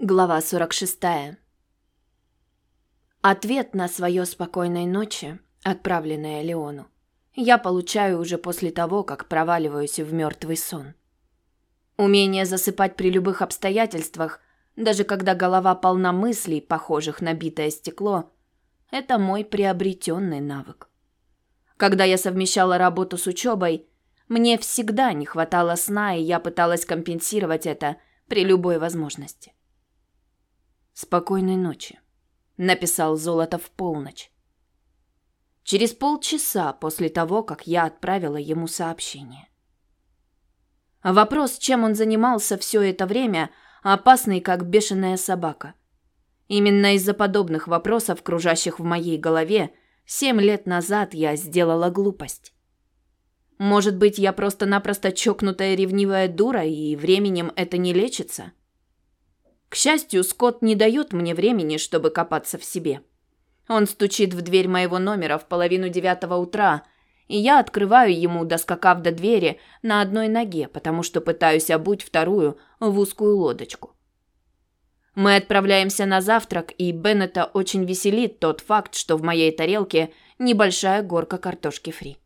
Глава 46. Ответ на свое спокойной ночи, отправленное Леону, я получаю уже после того, как проваливаюсь в мертвый сон. Умение засыпать при любых обстоятельствах, даже когда голова полна мыслей, похожих на битое стекло, это мой приобретенный навык. Когда я совмещала работу с учебой, мне всегда не хватало сна, и я пыталась компенсировать это при любой возможности. «Спокойной ночи», — написал Золото в полночь. Через полчаса после того, как я отправила ему сообщение. Вопрос, чем он занимался все это время, опасный, как бешеная собака. Именно из-за подобных вопросов, кружащих в моей голове, семь лет назад я сделала глупость. Может быть, я просто-напросто чокнутая ревнивая дура, и временем это не лечится? К счастью, Скотт не дает мне времени, чтобы копаться в себе. Он стучит в дверь моего номера в половину девятого утра, и я открываю ему, доскакав до двери, на одной ноге, потому что пытаюсь обуть вторую в узкую лодочку. Мы отправляемся на завтрак, и Беннета очень веселит тот факт, что в моей тарелке небольшая горка картошки фри.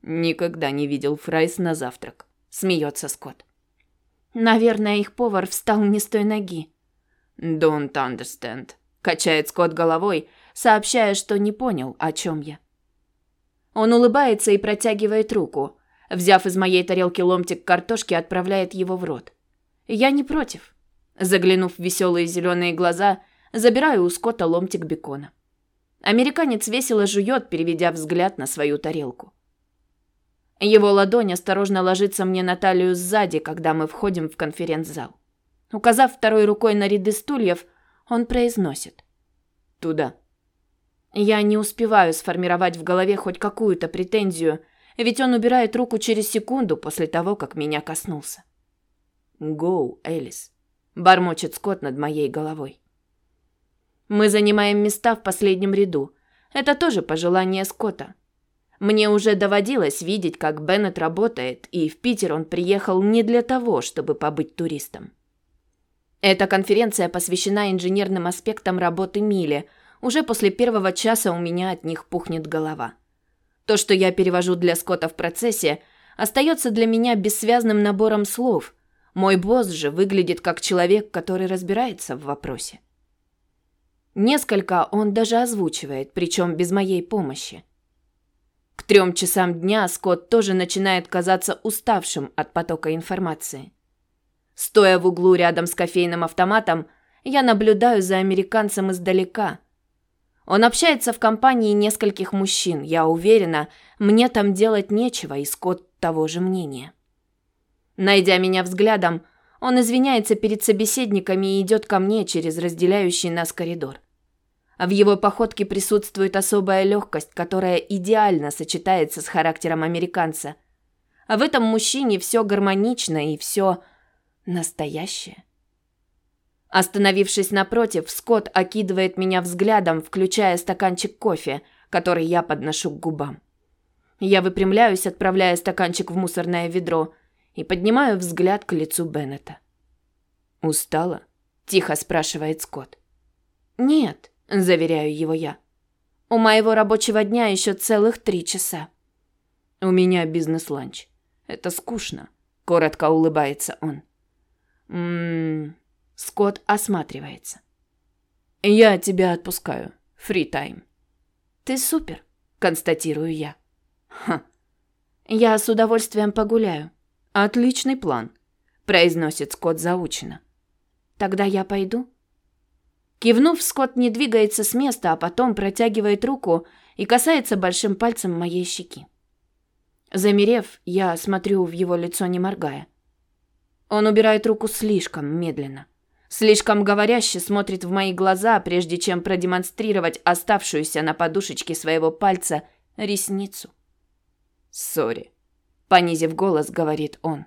«Никогда не видел fries на завтрак», – смеется Скотт. Наверное, их повар встал не с той ноги. Don't understand. Качает Скотт головой, сообщая, что не понял, о чем я. Он улыбается и протягивает руку. Взяв из моей тарелки ломтик картошки, отправляет его в рот. Я не против. Заглянув в веселые зеленые глаза, забираю у Скотта ломтик бекона. Американец весело жует, переведя взгляд на свою тарелку. Его ладонь осторожно ложится мне на талию сзади, когда мы входим в конференц-зал. Указав второй рукой на ряды стульев, он произносит: "Туда". Я не успеваю сформировать в голове хоть какую-то претензию, ведь он убирает руку через секунду после того, как меня коснулся. "Go, Элис", бормочет Скотт над моей головой. Мы занимаем места в последнем ряду. Это тоже пожелание Скотта. Мне уже доводилось видеть, как Беннет работает, и в Питер он приехал не для того, чтобы побыть туристом. Эта конференция посвящена инженерным аспектам работы Мили. Уже после первого часа у меня от них пухнет голова. То, что я перевожу для Скотта в процессе, остается для меня бессвязным набором слов. Мой босс же выглядит как человек, который разбирается в вопросе. Несколько он даже озвучивает, причем без моей помощи. К трем часам дня Скотт тоже начинает казаться уставшим от потока информации. Стоя в углу рядом с кофейным автоматом, я наблюдаю за американцем издалека. Он общается в компании нескольких мужчин. Я уверена, мне там делать нечего, и Скотт того же мнения. Найдя меня взглядом, он извиняется перед собеседниками и идет ко мне через разделяющий нас коридор. А в его походке присутствует особая легкость, которая идеально сочетается с характером американца. А в этом мужчине все гармонично и все настоящее. Остановившись напротив, Скотт окидывает меня взглядом, включая стаканчик кофе, который я подношу к губам. Я выпрямляюсь, отправляя стаканчик в мусорное ведро, и поднимаю взгляд к лицу Беннета. «Устала?» – тихо спрашивает Скотт. «Нет», заверяю его я. У моего рабочего дня еще целых три часа. У меня бизнес-ланч. Это скучно, коротко улыбается он. Мм. Скотт осматривается. Я тебя отпускаю. Фри тайм. Ты супер, констатирую я. Ха. Я с удовольствием погуляю. Отличный план, произносит Скотт заучено. Тогда я пойду. Кивнув, Скотт не двигается с места, а потом протягивает руку и касается большим пальцем моей щеки. Замерев, я смотрю в его лицо, не моргая. Он убирает руку слишком медленно. Слишком говоряще смотрит в мои глаза, прежде чем продемонстрировать оставшуюся на подушечке своего пальца ресницу. «Сори», — понизив голос, говорит он.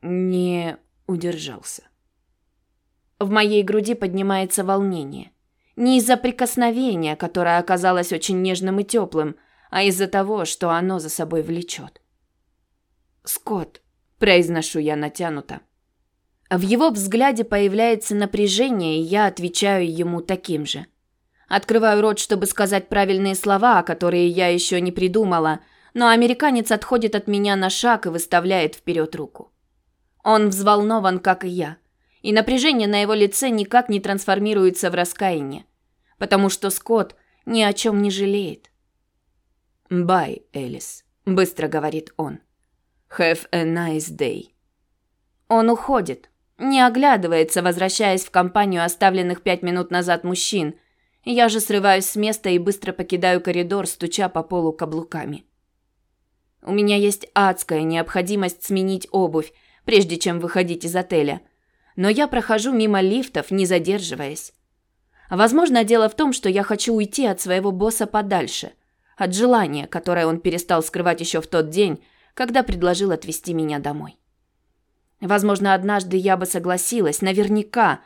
Не удержался. В моей груди поднимается волнение. Не из-за прикосновения, которое оказалось очень нежным и теплым, а из-за того, что оно за собой влечет. «Скотт», — произношу я натянуто. В его взгляде появляется напряжение, и я отвечаю ему таким же. Открываю рот, чтобы сказать правильные слова, которые я еще не придумала, но американец отходит от меня на шаг и выставляет вперед руку. Он взволнован, как и я, и напряжение на его лице никак не трансформируется в раскаяние, потому что Скотт ни о чем не жалеет. «Бай, Элис», — быстро говорит он. «Have a nice day». Он уходит, не оглядывается, возвращаясь в компанию оставленных пять минут назад мужчин. Я же срываюсь с места и быстро покидаю коридор, стуча по полу каблуками. У меня есть адская необходимость сменить обувь, прежде чем выходить из отеля. Но я прохожу мимо лифтов, не задерживаясь. Возможно, дело в том, что я хочу уйти от своего босса подальше, от желания, которое он перестал скрывать еще в тот день, когда предложил отвезти меня домой. Возможно, однажды я бы согласилась, наверняка,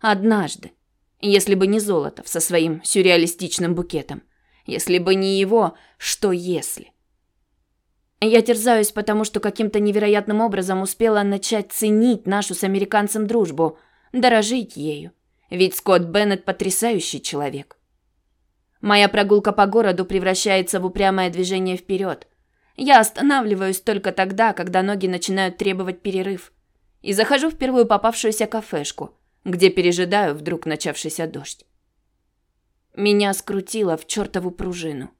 однажды, если бы не Золотов со своим сюрреалистичным букетом, если бы не его, что если? Я терзаюсь, потому что каким-то невероятным образом успела начать ценить нашу с американцем дружбу, дорожить ею. Ведь Скотт Беннет потрясающий человек. Моя прогулка по городу превращается в упрямое движение вперед. Я останавливаюсь только тогда, когда ноги начинают требовать перерыв и захожу в первую попавшуюся кафешку, где пережидаю вдруг начавшийся дождь. Меня скрутило в чертову пружину.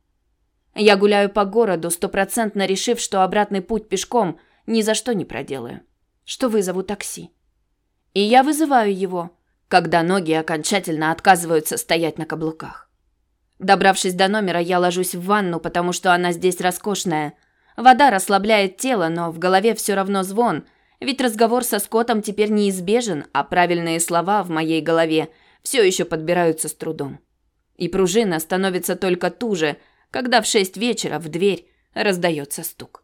Я гуляю по городу, стопроцентно решив, что обратный путь пешком ни за что не проделаю, что вызову такси. И я вызываю его, когда ноги окончательно отказываются стоять на каблуках. Добравшись до номера, я ложусь в ванну, потому что она здесь роскошная. Вода расслабляет тело, но в голове все равно звон – ведь разговор со Скоттом теперь неизбежен, а правильные слова в моей голове все еще подбираются с трудом. И пружина становится только туже, когда в шесть вечера в дверь раздается стук.